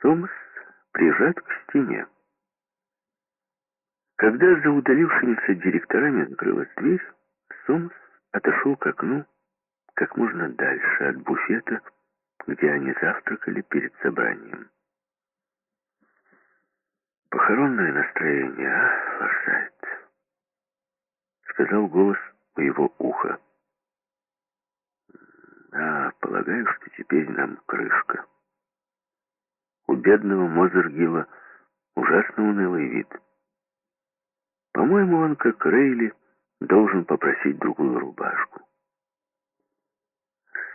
Сомс прижат к стене. Когда за удалившимися директорами закрылась дверь, Сомс отошел к окну как можно дальше от буфета, где они завтракали перед собранием. «Похоронное настроение, а, Форсайт?» — сказал голос у его уха. «Да, полагаю, что теперь нам крышка». У бедного Мозергила ужасно унылый вид. По-моему, он, как Рейли, должен попросить другую рубашку.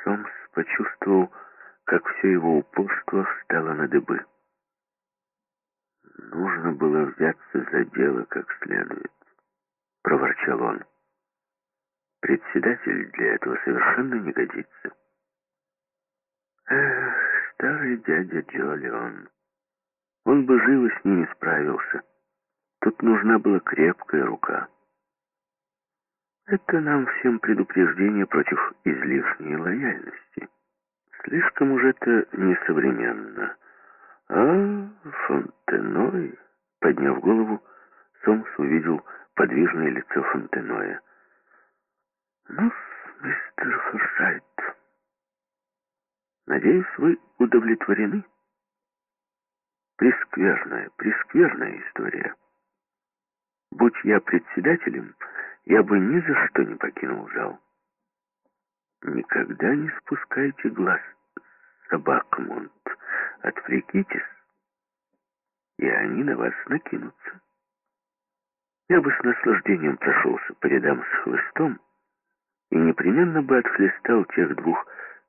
Сомс почувствовал, как все его упорство встало на дыбы. Нужно было взяться за дело как следует, проворчал он. Председатель для этого совершенно не годится. Эх, старый дядя Джолион. Он бы живо с ними справился. Тут нужна была крепкая рука. Это нам всем предупреждение против излишней лояльности. Слишком уж это несовременно. А Фонтеной, подняв голову, Сомс увидел подвижное лицо Фонтеноя. ну мистер Форсайт, надеюсь, вы удовлетворены? Прескверная, прескверная история. Будь я председателем, я бы ни за что не покинул зал. Никогда не спускайте глаз собак, Монт. Отвлекитесь, и они на вас накинутся. Я бы с наслаждением прошелся по рядам с хлыстом и непременно бы отхлестал тех двух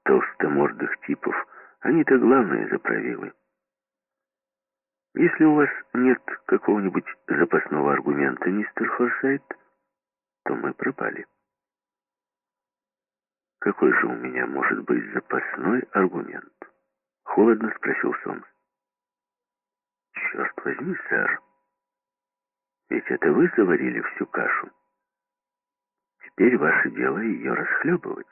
толстомордых типов. Они-то главные заправилы. Если у вас нет какого-нибудь запасного аргумента, мистер Форсайт, то мы пропали. Какой же у меня может быть запасной аргумент? Холодно спросил Сомс. Черт возьми, сэр. Ведь это вы заварили всю кашу. Теперь ваше дело ее расхлебывать.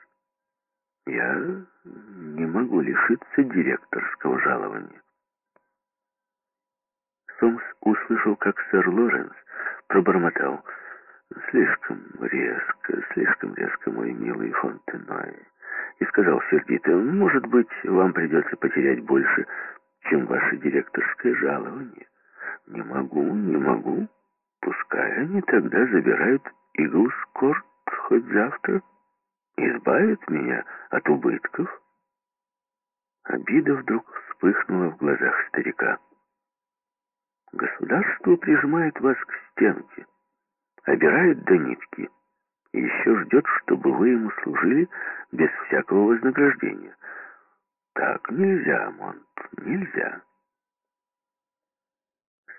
Я не могу лишиться директорского жалования. Сомс услышал, как сэр Лоренс пробормотал. «Слишком резко, слишком резко, мой милый Фонтеной». И сказал сердито, «Может быть, вам придется потерять больше, чем ваше директорское жалование». «Не могу, не могу. Пускай они тогда забирают Иглскорт хоть завтра, избавят меня от убытков». Обида вдруг вспыхнула в глазах старика. Государство прижимает вас к стенке, обирает до нитки и еще ждет, чтобы вы ему служили без всякого вознаграждения. Так нельзя, Монт, нельзя.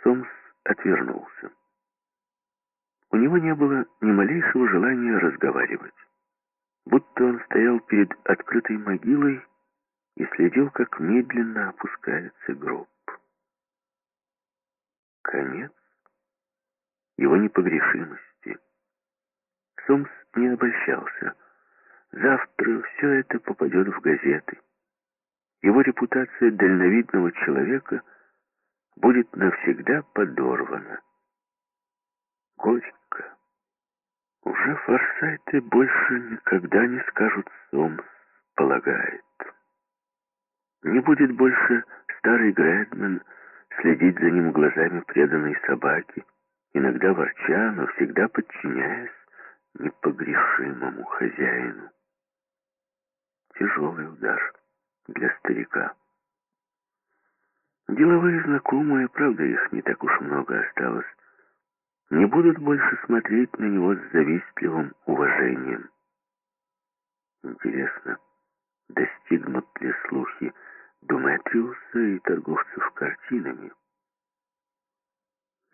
Сомс отвернулся. У него не было ни малейшего желания разговаривать. Будто он стоял перед открытой могилой и следил, как медленно опускается гроб конец его непогрешимости. Сомс не обольщался. Завтра все это попадет в газеты. Его репутация дальновидного человека будет навсегда подорвана. Горько. Уже форсайты больше никогда не скажут Сомс, полагает. Не будет больше старый Грэдман, следить за ним глазами преданной собаки, иногда ворча, но всегда подчиняясь непогрешимому хозяину. Тяжелый удар для старика. Деловые знакомые, правда, их не так уж много осталось, не будут больше смотреть на него с завистливым уважением. Интересно, достигнут ли слухи Думетриуса и торговцев картинами.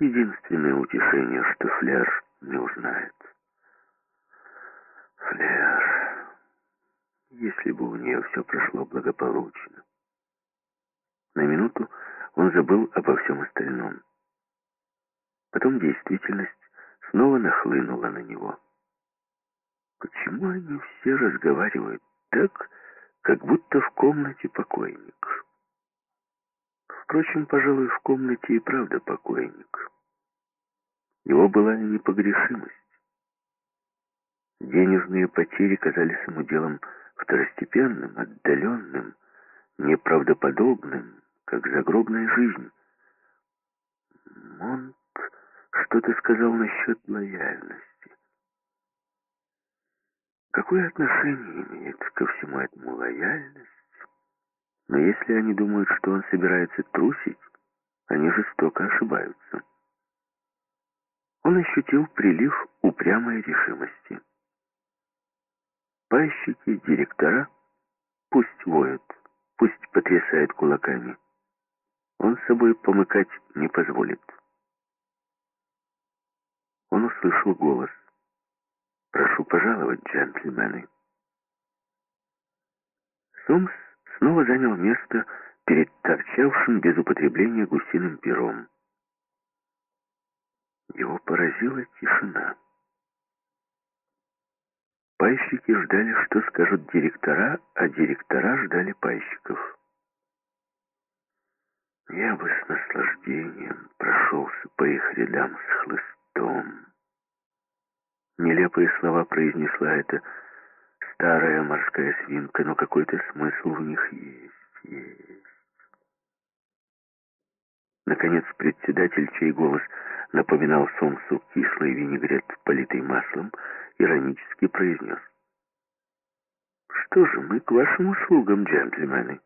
Единственное утешение, что Флер не узнает. Флер, если бы у нее все прошло благополучно. На минуту он забыл обо всем остальном. Потом действительность снова нахлынула на него. Почему они все разговаривают так, как будто в комнате покойник. Впрочем, пожалуй, в комнате и правда покойник. Его была непогрешимость. Денежные потери казались ему делом второстепенным, отдаленным, неправдоподобным, как загробная жизнь. Монт что-то сказал насчет лояльности. Какое отношение имеет ко всему этому лояльность? Но если они думают, что он собирается трусить, они жестоко ошибаются. Он ощутил прилив упрямой решимости. Пайщики, директора, пусть воют, пусть потрясают кулаками. Он собой помыкать не позволит. Он услышал голос. «Прошу пожаловать, джентльмены». Сомс снова занял место перед торчавшим без употребления гусиным пером. Его поразила тишина. Пайщики ждали, что скажут директора, а директора ждали пайщиков. Я бы с наслаждением прошелся по их рядам с хлыстом. Нелепые слова произнесла эта старая морская свинка, но какой-то смысл в них есть, есть. Наконец председатель, чей голос напоминал Сомсу кислый винегрет, политый маслом, иронически произнес. «Что же, мы к вашим услугам, джентльмены».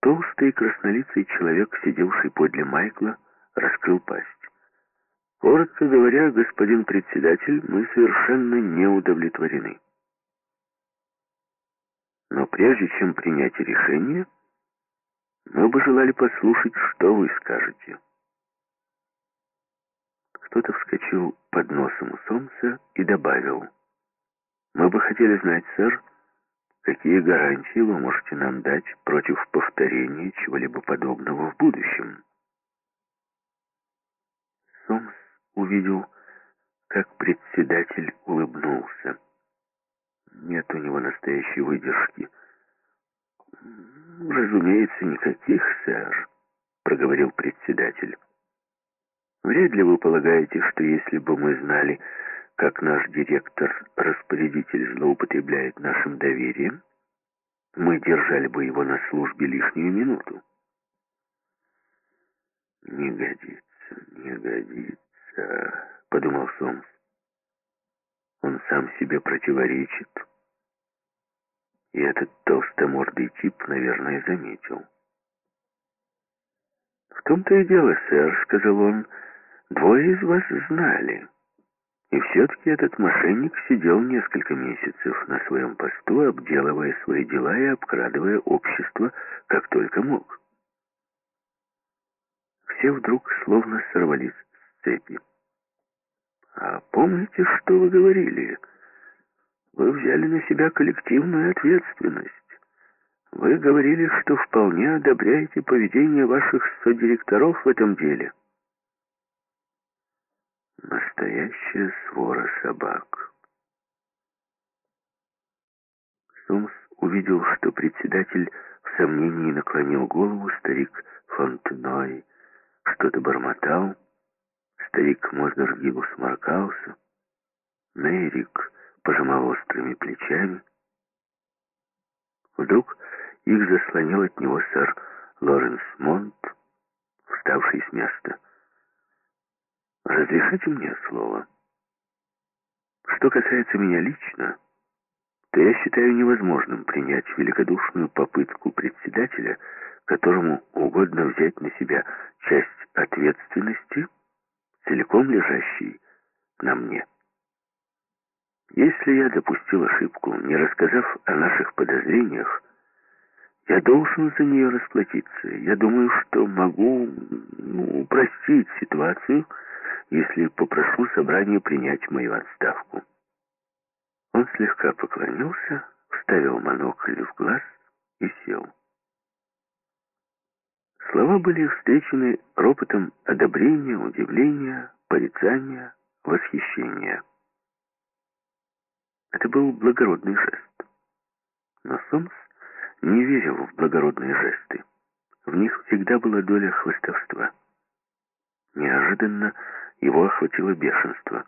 Толстый краснолицый человек, сидевший подле Майкла, раскрыл пасть. Коротко говоря, господин председатель, мы совершенно не удовлетворены. Но прежде чем принять решение, мы бы желали послушать, что вы скажете. Кто-то вскочил под носом у солнца и добавил. Мы бы хотели знать, сэр, какие гарантии вы можете нам дать против повторения чего-либо подобного в будущем. Сомс увидел, как председатель улыбнулся. Нет у него настоящей выдержки. «Разумеется, никаких, сэр», — проговорил председатель. «Вряд ли вы полагаете, что если бы мы знали, как наш директор-распорядитель злоупотребляет нашим доверием, мы держали бы его на службе лишнюю минуту?» «Не годится, не годится» подумал Сомс. Он сам себе противоречит. И этот толстомордый тип, наверное, заметил. «В том-то и дело, сэр», — сказал он, — «двое из вас знали». И все-таки этот мошенник сидел несколько месяцев на своем посту, обделывая свои дела и обкрадывая общество, как только мог. Все вдруг словно сорвались цепи. «А помните, что вы говорили? Вы взяли на себя коллективную ответственность. Вы говорили, что вполне одобряете поведение ваших содиректоров в этом деле». Настоящая свора собак. Сумс увидел, что председатель в сомнении наклонил голову, старик Фонтеной что-то бормотал, Старик Моздергил сморкался. Нейрик пожимал острыми плечами. Вдруг их заслонил от него сэр Лоренс Монт, вставший с места. «Разрешите мне слово. Что касается меня лично, то я считаю невозможным принять великодушную попытку председателя, которому угодно взять на себя часть ответственности — целиком лежащий на мне. Если я допустил ошибку, не рассказав о наших подозрениях, я должен за нее расплатиться. Я думаю, что могу ну, упростить ситуацию, если попрошу собрание принять мою отставку. Он слегка поклонился, вставил монокль в глаз и сел. Слова были встречены ропотом одобрения, удивления, порицания, восхищения. Это был благородный жест. Но Сомс не верил в благородные жесты. в них всегда была доля хвостовства. Неожиданно его охватило бешенство.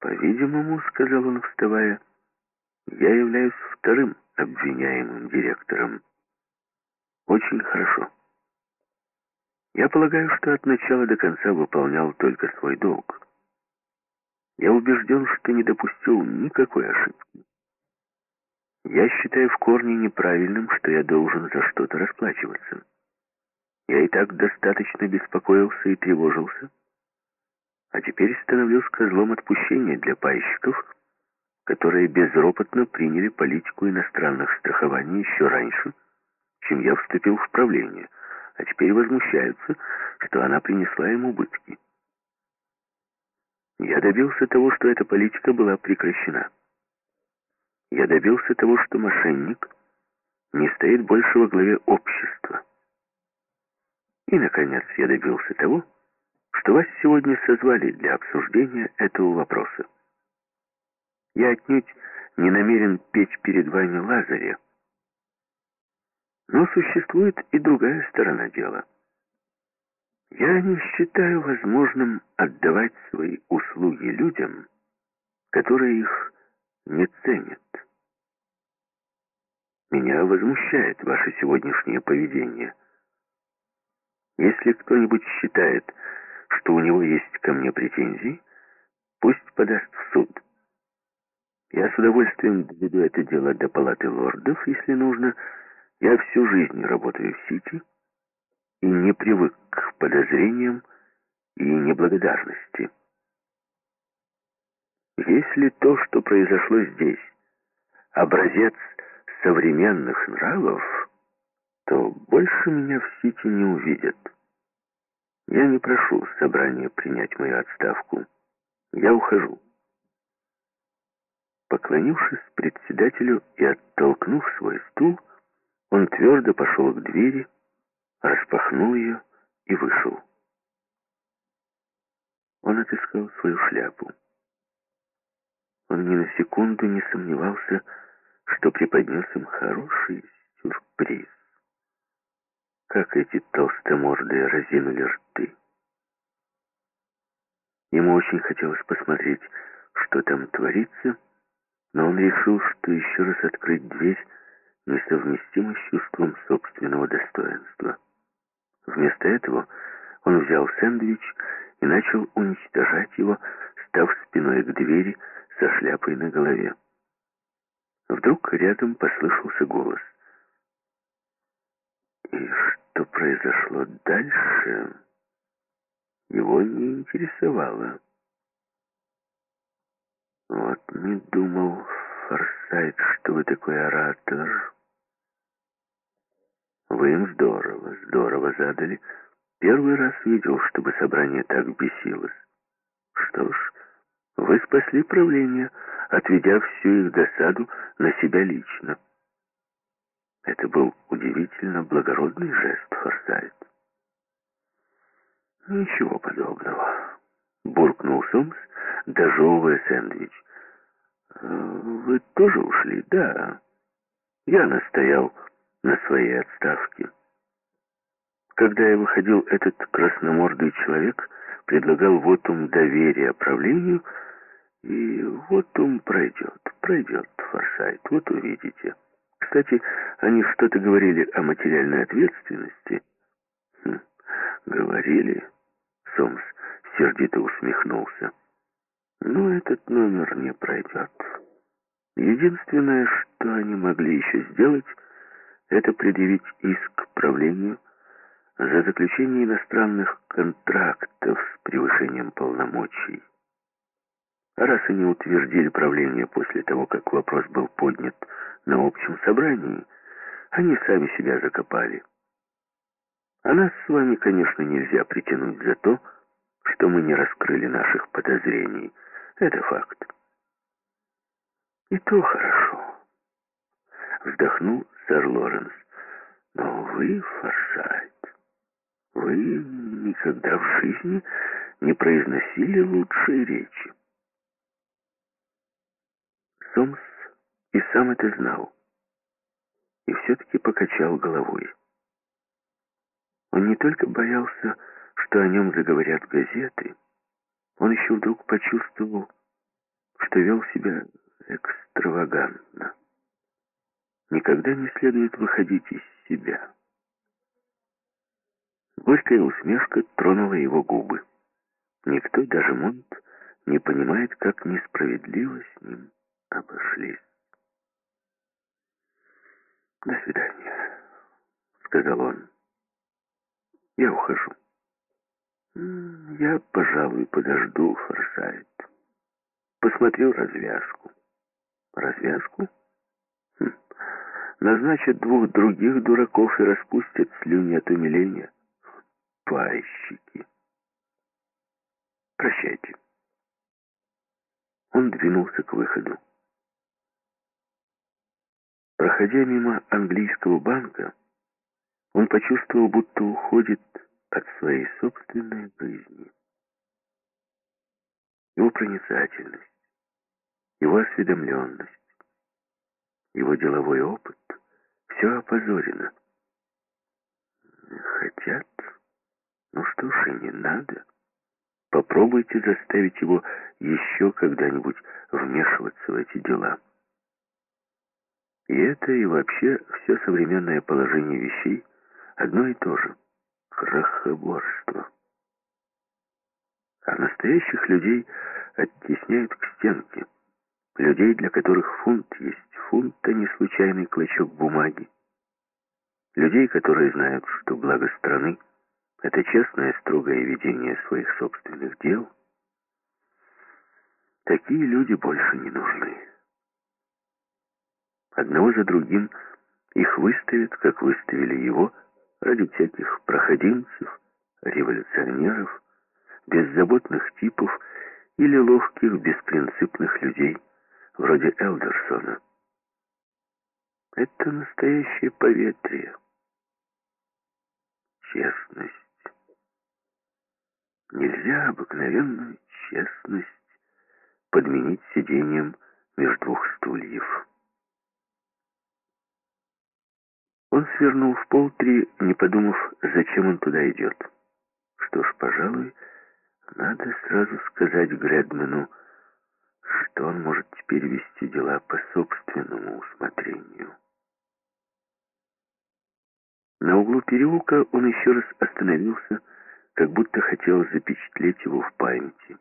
«По-видимому, — сказал он, вставая, — я являюсь вторым обвиняемым директором. Очень хорошо. Я полагаю, что от начала до конца выполнял только свой долг. Я убежден, что не допустил никакой ошибки. Я считаю в корне неправильным, что я должен за что-то расплачиваться. Я и так достаточно беспокоился и тревожился, а теперь становлюсь козлом отпущения для пайщиков, которые безропотно приняли политику иностранных страхований еще раньше, чем я вступил в правление, а теперь возмущаются, что она принесла им убытки. Я добился того, что эта политика была прекращена. Я добился того, что мошенник не стоит больше во главе общества. И, наконец, я добился того, что вас сегодня созвали для обсуждения этого вопроса. Я отнюдь не намерен петь перед вами Лазаря. Но существует и другая сторона дела. Я не считаю возможным отдавать свои услуги людям, которые их не ценят. Меня возмущает ваше сегодняшнее поведение. Если кто-нибудь считает, что у него есть ко мне претензии, пусть подаст в суд. Я с удовольствием доведу это дело до палаты лордов, если нужно. Я всю жизнь работаю в Сити и не привык к подозрениям и неблагодарности. Если то, что произошло здесь, образец современных нравов, то больше меня в Сити не увидят. Я не прошу собрания принять мою отставку. Я ухожу. Поклонившись председателю и оттолкнув свой стул, он твердо пошел к двери, распахнул ее и вышел. Он отыскал свою шляпу. Он ни на секунду не сомневался, что преподнес им хороший сюрприз. Как эти толстомордые разинули рты. Ему очень хотелось посмотреть, что там творится, но он решил, что еще раз открыть дверь несовместимо с чувством собственного достоинства. Вместо этого он взял сэндвич и начал уничтожать его, став спиной к двери со шляпой на голове. Вдруг рядом послышался голос. И что произошло дальше, его не интересовало. Вот не думал Форсайт, что вы такой оратор. Вы им здорово, здорово задали. Первый раз видел, чтобы собрание так бесилось. Что ж, вы спасли правление, отведя всю их досаду на себя лично. Это был удивительно благородный жест, Форсайт. Ничего подобного, буркнул Сомс, дожевывая сэндвич. «Э, вы тоже ушли? Да. Я настоял на своей отставке. Когда я выходил, этот красномордый человек предлагал вотум доверия правлению, и вотум пройдет, пройдет, Форсайт, вот увидите. Кстати, они что-то говорили о материальной ответственности. Хм, говорили. Сомс сердито усмехнулся. Но этот номер не пройдет. Единственное, что они могли еще сделать, это предъявить иск правлению за заключение иностранных контрактов с превышением полномочий. А раз они утвердили правление после того, как вопрос был поднят на общем собрании, они сами себя закопали. А нас с вами, конечно, нельзя притянуть за то, что мы не раскрыли наших подозрений. Это факт. И то хорошо. Вздохнул сэр Лоренс. Но вы, Форсайт, вы никогда в жизни не произносили лучшей речи. Сомс и сам это знал. И все-таки покачал головой. Он не только боялся, что о нем заговорят газеты, он еще вдруг почувствовал, что вел себя экстравагантно. Никогда не следует выходить из себя. Горькая усмешка тронула его губы. Никто, даже Монт, не понимает, как несправедливо с ним обошлись. «До свидания», — сказал он. «Я ухожу». «Я, пожалуй, подожду, Форсайт. Посмотрю развязку». «Развязку?» Назначат двух других дураков и распустят слюни от умиления. Пайщики. Прощайте. Он двинулся к выходу. Проходя мимо английского банка, он почувствовал, будто уходит от своей собственной жизни. Его проницательность, его осведомленность, его деловой опыт — все опозорено. Хотят? Ну что ж, и не надо. Попробуйте заставить его еще когда-нибудь вмешиваться в эти дела. И это и вообще все современное положение вещей одно и то же. Крохоборство. А настоящих людей оттесняют к стенке. Людей, для которых фунт есть фунт, а не случайный клочок бумаги. Людей, которые знают, что благо страны — это честное, строгое ведение своих собственных дел. Такие люди больше не нужны. Одного за другим их выставят, как выставили его, ради всяких проходимцев, революционеров, беззаботных типов или ловких, беспринципных людей, вроде Элдерсона. Это настоящее поветрие. Честность. Нельзя обыкновенную честность подменить сидением между двух стульев. Он свернул в полтри, не подумав, зачем он туда идет. Что ж, пожалуй, надо сразу сказать Гредману, что он может теперь вести дела по собственному усмотрению. На углу переулка он еще раз остановился, как будто хотел запечатлеть его в памяти.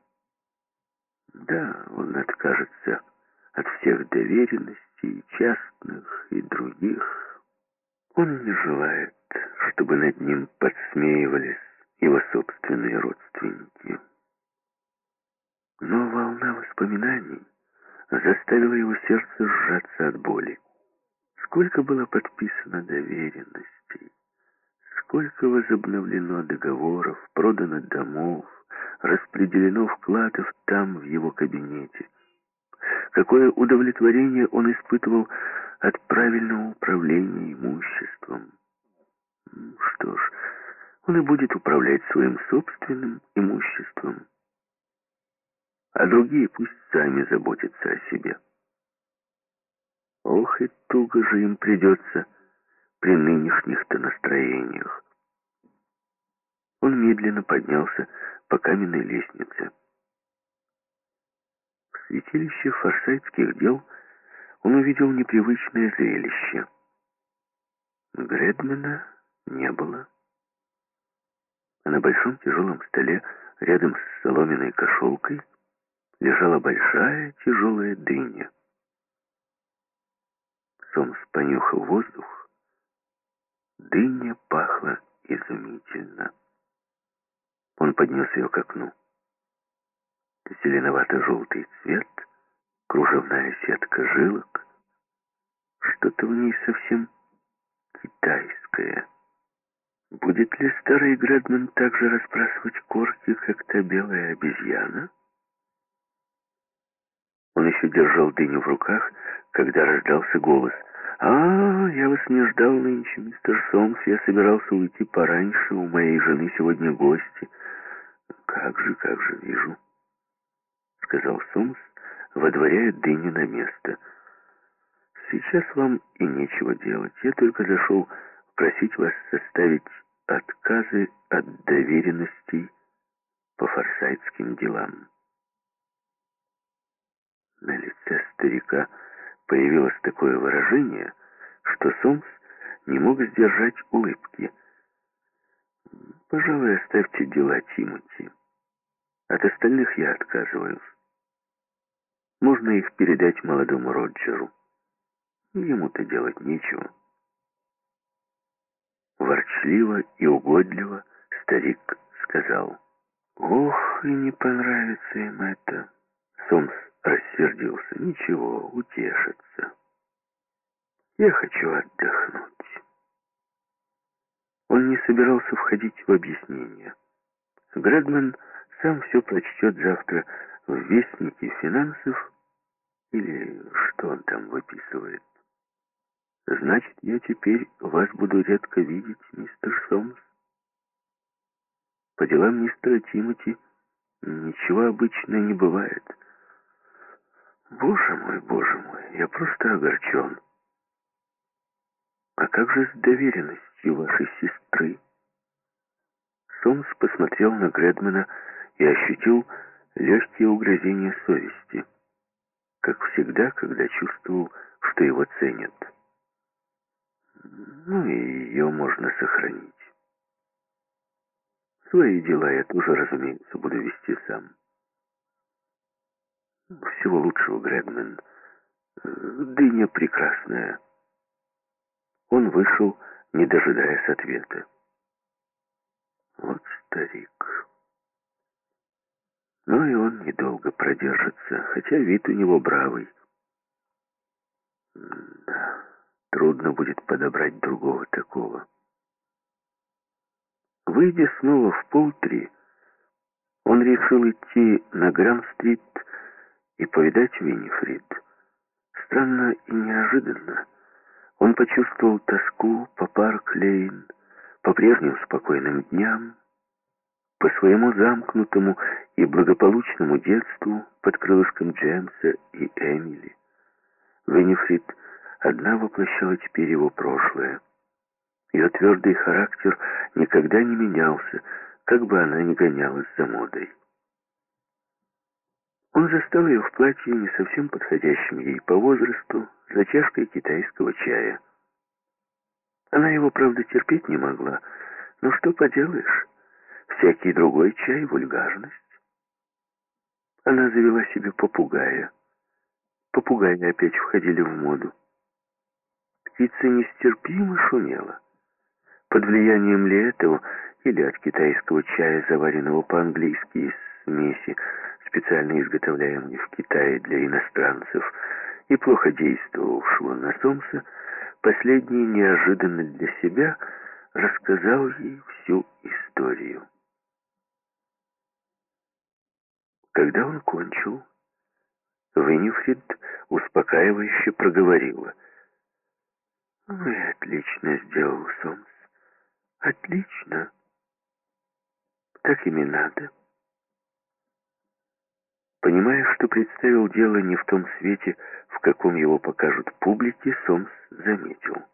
Да, он откажется от всех доверенностей, частных и других, он не желает, чтобы над ним подсмеивались его собственные родственники. Но волна воспоминаний заставила его сердце сжаться от боли. Сколько было подписано доверенностей, сколько возобновлено договоров, продано домов, распределено вкладов там, в его кабинете. Какое удовлетворение он испытывал от правильного управления имуществом. Что ж, он и будет управлять своим собственным имуществом. А другие пусть сами заботятся о себе. Ох, и туго же им придется при нынешних-то настроениях. Он медленно поднялся по каменной лестнице. В святилище форсайтских дел – он увидел непривычное зрелище. Гредмана не было. А на большом тяжелом столе рядом с соломенной кошелкой лежала большая тяжелая дыня. Сомс понюхал воздух. Дыня пахла изумительно. Он поднес ее к окну. Зеленовато-желтый цвет — кружевная сетка жилок, что-то в ней совсем китайское. Будет ли старый Гредман также расспрашивать корки, как та белая обезьяна? Он еще держал дыню в руках, когда раздался голос. «А, я вас не ждал нынче, мистер Сомс. Я собирался уйти пораньше. У моей жены сегодня гости». «Как же, как же, вижу», — сказал Сомс, водворяя дыню на место. «Сейчас вам и нечего делать. Я только зашел просить вас составить отказы от доверенностей по форсайтским делам. На лице старика появилось такое выражение, что Сомс не мог сдержать улыбки. «Пожалуй, оставьте дела Тимоти. От остальных я отказываюсь. Можно их передать молодому Роджеру. Ему-то делать нечего». Ворчливо и угодливо старик сказал, «Ох, и не понравится им это». Сомс рассердился. «Ничего, утешится. Я хочу отдохнуть». Он не собирался входить в объяснение. Грэдман сам все прочтет завтра в Вестнике финансов или что он там выписывает. Значит, я теперь вас буду редко видеть, мистер Сомс. По делам мистера Тимоти ничего обычно не бывает. Боже мой, боже мой, я просто огорчен. А как же с доверенностью вашей сестры? Сомс посмотрел на Гредмана и ощутил легкие угрозения совести, как всегда, когда чувствовал, что его ценят. Ну и ее можно сохранить. Свои дела я тоже, разумеется, буду вести сам. Всего лучшего, Гредмен. Дыня прекрасная. Он вышел, не дожидаясь ответа. Вот старик. Но и он недолго продержится, хотя вид у него бравый. Да, трудно будет подобрать другого такого. Выйдя снова в полтри, он решил идти на Грам-стрит и повидать Виннифрид. Странно и неожиданно он почувствовал тоску по Парк-Лейн, по прежним спокойным дням, по своему замкнутому и благополучному детству под крылышком Джемса и Эмили. Виннифрид одна воплощала теперь его прошлое. Ее твердый характер никогда не менялся, как бы она ни гонялась за модой. Он застал ее в платье, не совсем подходящем ей по возрасту, за чашкой китайского чая. Она его, правда, терпеть не могла, но что поделаешь, всякий другой чай — вульгарность. Она завела себе попугая. Попугаи опять входили в моду. Птица нестерпимо шумела. Под влиянием ли этого или от китайского чая, заваренного по-английски из смеси, специально изготовляемой в Китае для иностранцев, и плохо действовавшего на Сомса, последний неожиданно для себя рассказал ей всю историю. Когда он кончил, Виннифрид успокаивающе проговорила. «Вы отлично сделал, Сомс. Отлично. Так им надо. Понимая, что представил дело не в том свете, в каком его покажут публике, Сомс заметил.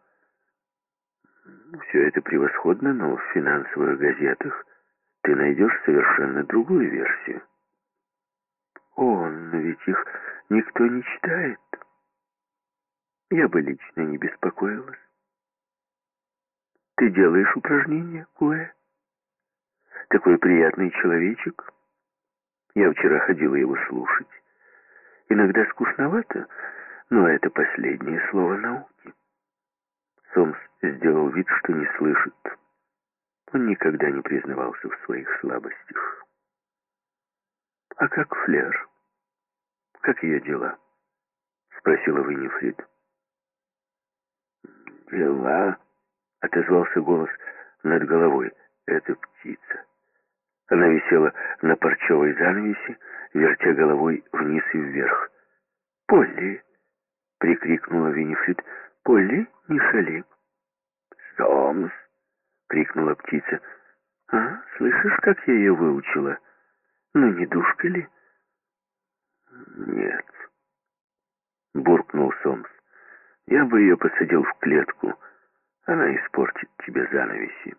Все это превосходно, но в финансовых газетах ты найдешь совершенно другую версию. О, но ведь их никто не читает. Я бы лично не беспокоилась. Ты делаешь упражнения, Куэ? Такой приятный человечек. Я вчера ходила его слушать. Иногда скучновато, но это последнее слово науки. Сомс сделал вид, что не слышит. Он никогда не признавался в своих слабостях. «А как Флер? Как ее дела?» — спросила Виннифрид. «Дела?» отозвался голос над головой. Это птица. Она висела на парчевой занавесе, вертя головой вниз и вверх. «Полли!» — прикрикнула Винифрид. «Полли, не шали!» «Сомс!» — крикнула птица. «А, слышишь, как я ее выучила? Ну, не душка ли?» «Нет», — буркнул Сомс. «Я бы ее посадил в клетку». Она испортит тебе занавеси.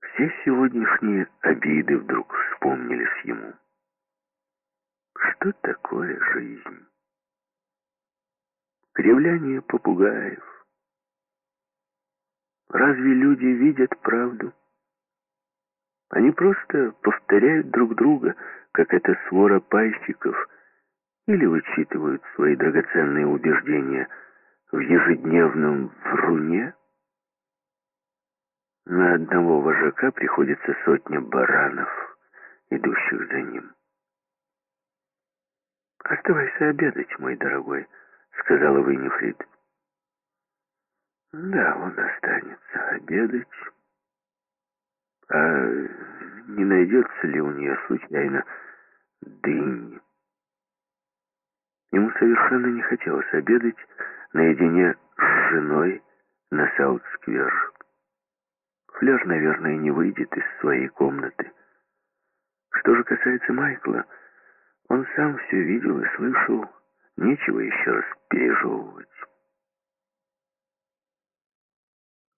Все сегодняшние обиды вдруг вспомнились ему. Что такое жизнь? Кривляние попугаев. Разве люди видят правду? Они просто повторяют друг друга, как эта свора пайщиков, или вычитывают свои драгоценные убеждения в ежедневном вруне. На одного вожака приходится сотня баранов, идущих за ним. «Оставайся обедать, мой дорогой», — сказала Виннифрид. «Да, он останется обедать». А не найдется ли у нее случайно дынь? Ему совершенно не хотелось обедать наедине с женой на Саут-сквер. Флер, наверное, не выйдет из своей комнаты. Что же касается Майкла, он сам все видел и слышал, нечего еще раз пережевывать.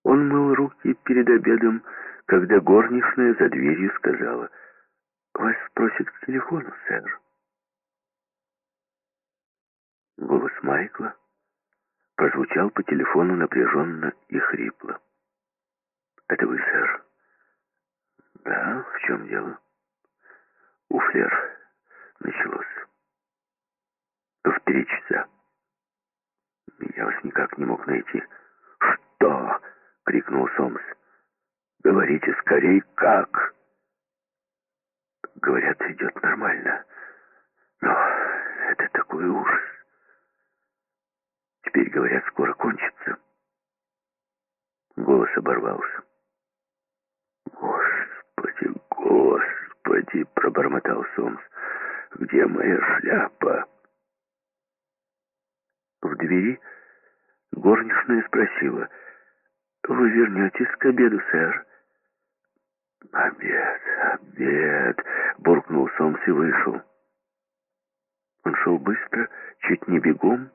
Он мыл руки перед обедом, когда горничная за дверью сказала, «Вас просят к телефону, сэр». Голос Майкла прозвучал по телефону напряженно и хрипло. «Это вы, сэр?» «Да, в чем дело?» «У Флер началось. В три часа. Я вас никак не мог найти». «Что?» — крикнул Сомс. Говорите скорей, как? Говорят, идет нормально. Но это такой ужас. Теперь, говорят, скоро кончится. Голос оборвался. «Господи, господи!» — пробормотал Сомс. «Где моя шляпа?» В двери горничная спросила. «Вы вернетесь к обеду, сэр?» «Обед, обед!» — буркнул Сомс и вышел. Он шел быстро, чуть не бегом,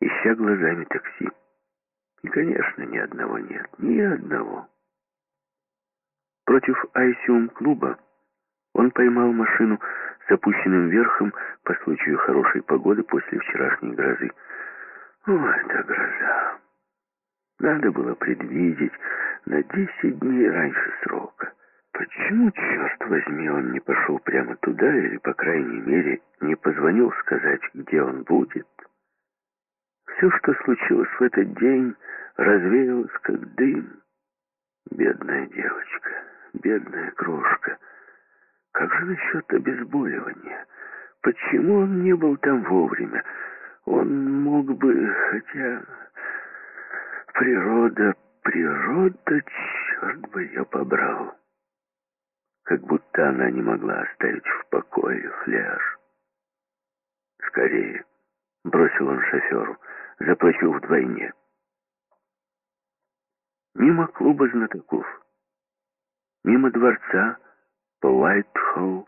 ища глазами такси. И, конечно, ни одного нет, ни одного. Против Айсиум-клуба он поймал машину с опущенным верхом по случаю хорошей погоды после вчерашней грозы. О, это гроза! Надо было предвидеть на десять дней раньше срока. Почему, черт возьми, он не пошел прямо туда или, по крайней мере, не позвонил сказать, где он будет? Все, что случилось в этот день, развеялось как дым. Бедная девочка, бедная крошка. Как же насчет обезболивания? Почему он не был там вовремя? Он мог бы, хотя... Природа, природа, черт бы ее побрал как будто она не могла оставить в покое фляж. «Скорее!» — бросил он шоферу. «Заплачу вдвойне». Мимо клуба знатоков, мимо дворца, по Уайтхолл,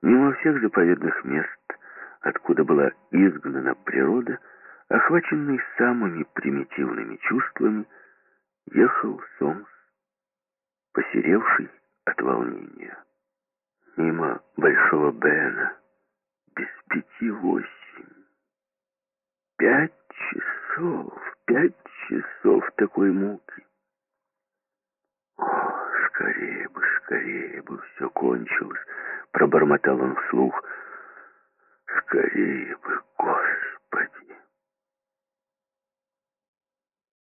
мимо всех заповедных мест, откуда была изгнана природа, охваченный самыми примитивными чувствами, ехал Сомс, посеревший от волнения. Мимо Большого Бена, без пяти восемь. Пять часов, пять часов такой муки. О, скорее бы, скорее бы все кончилось, пробормотал он вслух. Скорее бы